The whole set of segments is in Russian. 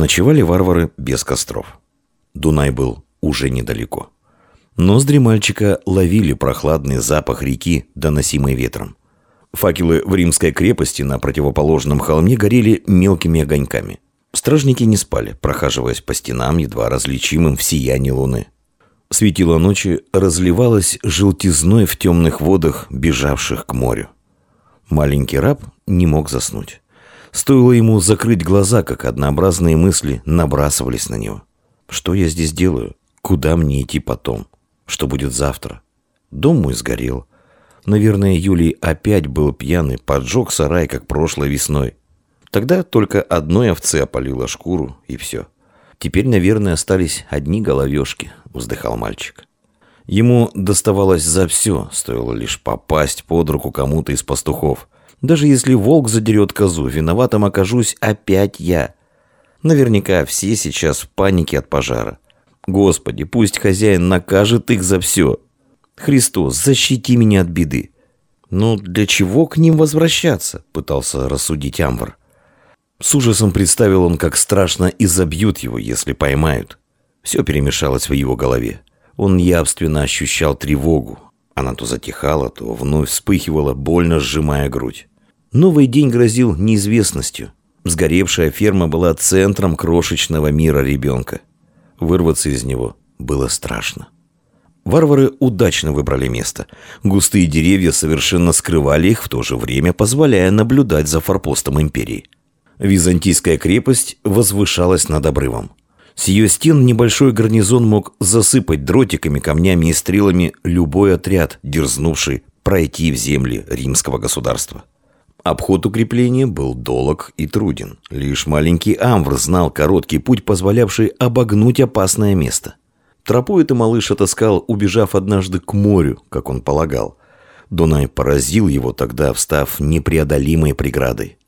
Ночевали варвары без костров. Дунай был уже недалеко. Ноздри мальчика ловили прохладный запах реки, доносимый ветром. Факелы в римской крепости на противоположном холме горели мелкими огоньками. Стражники не спали, прохаживаясь по стенам, едва различимым в сиянии луны. Светило ночи разливалось желтизной в темных водах, бежавших к морю. Маленький раб не мог заснуть. Стоило ему закрыть глаза, как однообразные мысли набрасывались на него. Что я здесь делаю? Куда мне идти потом? Что будет завтра? Дом мой сгорел. Наверное, Юлий опять был пьяный, поджег сарай, как прошлой весной. Тогда только одной овцы опалила шкуру, и все. Теперь, наверное, остались одни головешки, вздыхал мальчик. Ему доставалось за все, стоило лишь попасть под руку кому-то из пастухов. Даже если волк задерет козу, виноватым окажусь опять я. Наверняка все сейчас в панике от пожара. Господи, пусть хозяин накажет их за все. Христос, защити меня от беды. Но для чего к ним возвращаться? Пытался рассудить Амвар. С ужасом представил он, как страшно и забьют его, если поймают. Все перемешалось в его голове. Он явственно ощущал тревогу. Она то затихала, то вновь вспыхивала, больно сжимая грудь. Новый день грозил неизвестностью. Сгоревшая ферма была центром крошечного мира ребенка. Вырваться из него было страшно. Варвары удачно выбрали место. Густые деревья совершенно скрывали их, в то же время позволяя наблюдать за форпостом империи. Византийская крепость возвышалась над обрывом. С ее стен небольшой гарнизон мог засыпать дротиками, камнями и стрелами любой отряд, дерзнувший пройти в земли римского государства. Обход укрепления был долог и труден. Лишь маленький Амвр знал короткий путь, позволявший обогнуть опасное место. Тропу это малыш отыскал, убежав однажды к морю, как он полагал. Дунай поразил его тогда, встав непреодолимой преградой.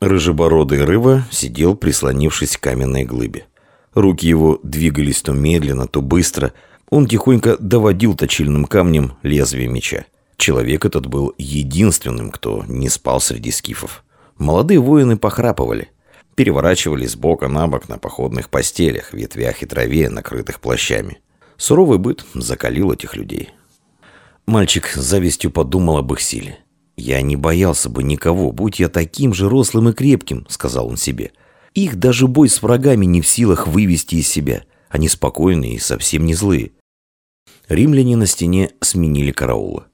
Рыжебородый рыва сидел, прислонившись к каменной глыбе. Руки его двигались то медленно, то быстро. Он тихонько доводил точильным камнем лезвие меча. Человек этот был единственным, кто не спал среди скифов. Молодые воины похрапывали. Переворачивались с бока на бок на походных постелях, ветвях и траве, накрытых плащами. Суровый быт закалил этих людей. Мальчик с завистью подумал об их силе. «Я не боялся бы никого, будь я таким же рослым и крепким», — сказал он себе. «Их даже бой с врагами не в силах вывести из себя. Они спокойные и совсем не злые». Римляне на стене сменили караулы.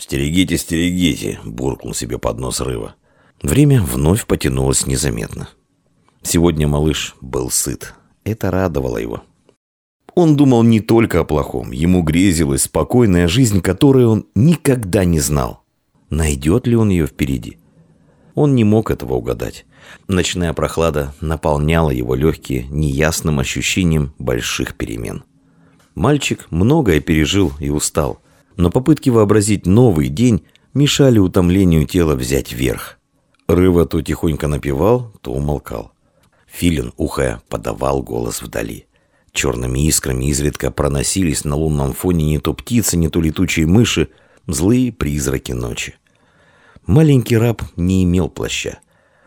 «Стерегите, стерегите!» – буркнул себе под нос рыва. Время вновь потянулось незаметно. Сегодня малыш был сыт. Это радовало его. Он думал не только о плохом. Ему грезилась спокойная жизнь, которой он никогда не знал. Найдет ли он ее впереди? Он не мог этого угадать. Ночная прохлада наполняла его легкие неясным ощущением больших перемен. Мальчик многое пережил и устал – но попытки вообразить новый день мешали утомлению тела взять верх. Рыва то тихонько напевал, то умолкал. Филин, ухая, подавал голос вдали. Черными искрами изредка проносились на лунном фоне не то птицы, не то летучие мыши, злые призраки ночи. Маленький раб не имел плаща.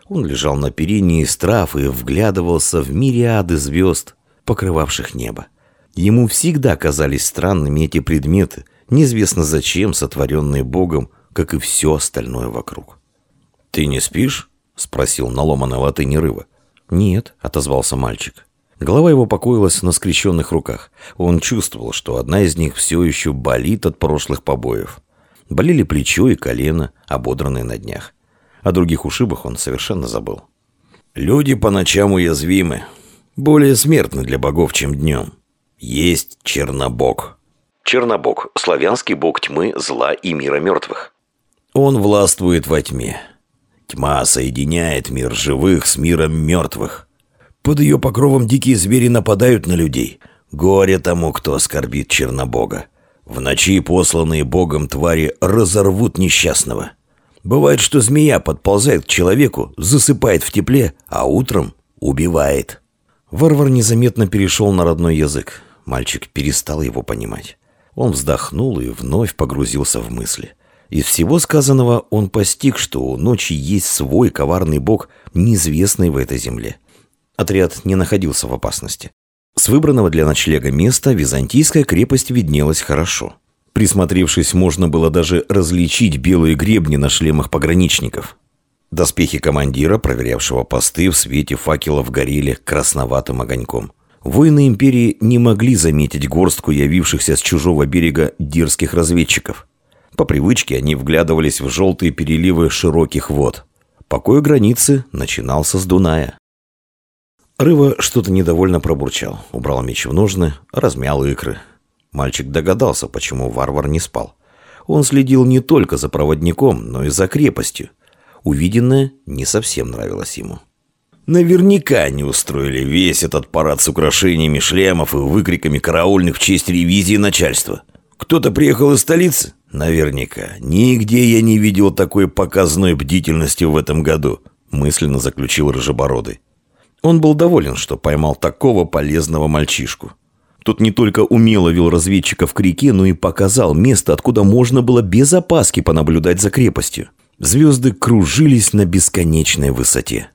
Он лежал на перине из трав и вглядывался в мириады звезд, покрывавших небо. Ему всегда казались странными эти предметы, неизвестно зачем сотворенные Богом, как и все остальное вокруг. «Ты не спишь?» — спросил на ломаной латыни рыба. «Нет», — отозвался мальчик. Голова его покоилась на скрещенных руках. Он чувствовал, что одна из них все еще болит от прошлых побоев. Болели плечо и колено, ободранные на днях. О других ушибах он совершенно забыл. «Люди по ночам уязвимы. Более смертны для богов, чем днем. Есть Чернобог». Чернобог – славянский бог тьмы, зла и мира мертвых. Он властвует во тьме. Тьма соединяет мир живых с миром мертвых. Под ее покровом дикие звери нападают на людей. Горе тому, кто оскорбит Чернобога. В ночи посланные Богом твари разорвут несчастного. Бывает, что змея подползает к человеку, засыпает в тепле, а утром убивает. Варвар незаметно перешел на родной язык. Мальчик перестал его понимать. Он вздохнул и вновь погрузился в мысли. Из всего сказанного он постиг, что у ночи есть свой коварный бог, неизвестный в этой земле. Отряд не находился в опасности. С выбранного для ночлега места византийская крепость виднелась хорошо. Присмотревшись, можно было даже различить белые гребни на шлемах пограничников. Доспехи командира, проверявшего посты, в свете факелов горели красноватым огоньком. Воины империи не могли заметить горстку явившихся с чужого берега дерзких разведчиков. По привычке они вглядывались в желтые переливы широких вод. Покой границы начинался с Дуная. Рыва что-то недовольно пробурчал, убрал меч в ножны, размял икры. Мальчик догадался, почему варвар не спал. Он следил не только за проводником, но и за крепостью. Увиденное не совсем нравилось ему. Наверняка они устроили весь этот парад с украшениями шлемов и выкриками караульных в честь ревизии начальства. Кто-то приехал из столицы? Наверняка. Нигде я не видел такой показной бдительности в этом году, мысленно заключил Рыжебородый. Он был доволен, что поймал такого полезного мальчишку. Тот не только умело вел разведчиков к реке, но и показал место, откуда можно было без опаски понаблюдать за крепостью. Звезды кружились на бесконечной высоте.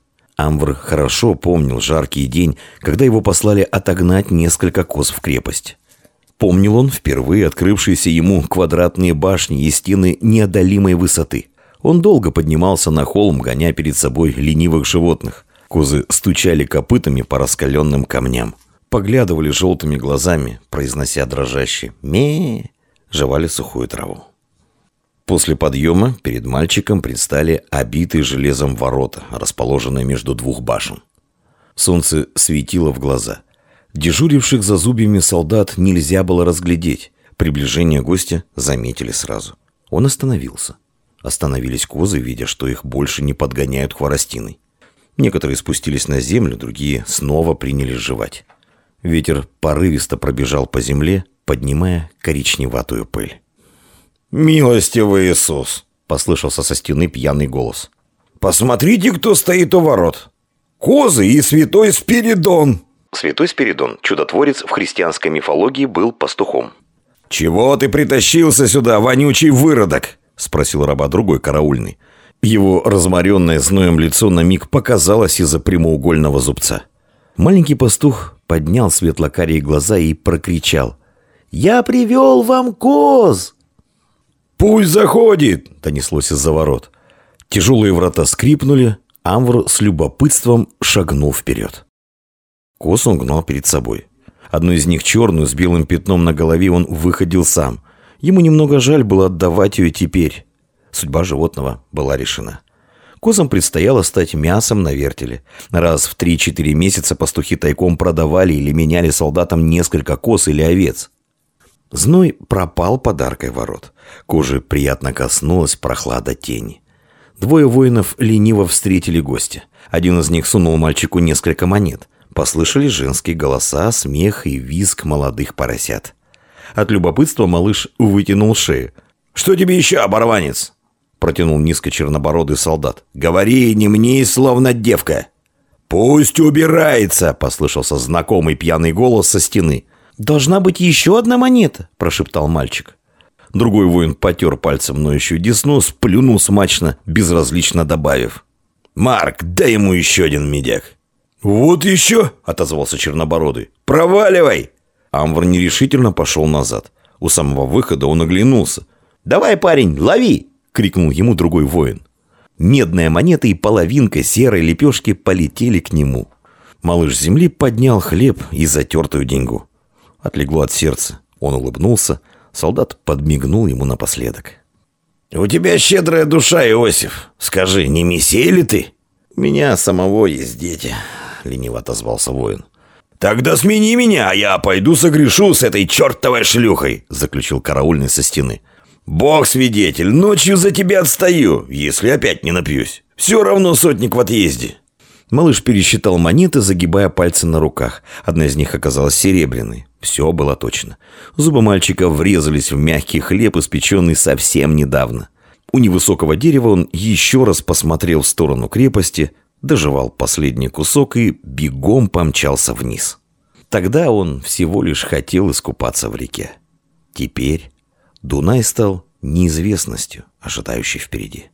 Амвр хорошо помнил жаркий день, когда его послали отогнать несколько коз в крепость. Помнил он впервые открывшиеся ему квадратные башни и стены неодолимой высоты. Он долго поднимался на холм, гоня перед собой ленивых животных. Козы стучали копытами по раскаленным камням. Поглядывали желтыми глазами, произнося дрожащие ме жевали сухую траву. После подъема перед мальчиком предстали обитые железом ворота, расположенные между двух башен. Солнце светило в глаза. Дежуривших за зубьями солдат нельзя было разглядеть. Приближение гостя заметили сразу. Он остановился. Остановились козы, видя, что их больше не подгоняют хворостиной. Некоторые спустились на землю, другие снова принялись жевать. Ветер порывисто пробежал по земле, поднимая коричневатую пыль. «Милостивый Иисус!» — послышался со стены пьяный голос. «Посмотрите, кто стоит у ворот! Козы и святой Спиридон!» Святой Спиридон, чудотворец в христианской мифологии, был пастухом. «Чего ты притащился сюда, вонючий выродок?» — спросил раба другой караульный. Его разморенное зноем лицо на миг показалось из-за прямоугольного зубца. Маленький пастух поднял светлокарие глаза и прокричал. «Я привел вам коз!» «Пусть заходит!» — донеслось из-за ворот. Тяжелые врата скрипнули, Амвр с любопытством шагнул вперед. Он гнал перед собой. Одну из них черную с белым пятном на голове он выходил сам. Ему немного жаль было отдавать ее теперь. Судьба животного была решена. Козам предстояло стать мясом на вертеле. Раз в 3-4 месяца пастухи тайком продавали или меняли солдатам несколько коз или овец. Зной пропал подаркой ворот. Кожи приятно коснулась прохлада тени. Двое воинов лениво встретили гостя. Один из них сунул мальчику несколько монет. Послышались женские голоса, смех и визг молодых поросят. От любопытства малыш вытянул шею. «Что тебе еще, оборванец?» Протянул низко чернобородый солдат. «Говори, не мне, словно девка!» «Пусть убирается!» — послышался знакомый пьяный голос со стены. «Должна быть еще одна монета», – прошептал мальчик. Другой воин потер пальцем ноющую десну, сплюнул смачно, безразлично добавив. «Марк, дай ему еще один медяк». «Вот еще!» – отозвался Чернобородый. «Проваливай!» Амвр нерешительно пошел назад. У самого выхода он оглянулся. «Давай, парень, лови!» – крикнул ему другой воин. Медная монета и половинка серой лепешки полетели к нему. Малыш земли поднял хлеб и затертую деньгу. Отлегло от сердца. Он улыбнулся. Солдат подмигнул ему напоследок. «У тебя щедрая душа, Иосиф. Скажи, не мессия ли ты?» «У меня самого есть дети», — лениво отозвался воин. «Тогда смени меня, а я пойду согрешу с этой чертовой шлюхой», — заключил караульный со стены. «Бог свидетель, ночью за тебя отстаю, если опять не напьюсь. Все равно сотник в отъезде». Малыш пересчитал монеты, загибая пальцы на руках. Одна из них оказалась серебряной. Все было точно. Зубы мальчика врезались в мягкий хлеб, испеченный совсем недавно. У невысокого дерева он еще раз посмотрел в сторону крепости, доживал последний кусок и бегом помчался вниз. Тогда он всего лишь хотел искупаться в реке. Теперь Дунай стал неизвестностью, ожидающей впереди.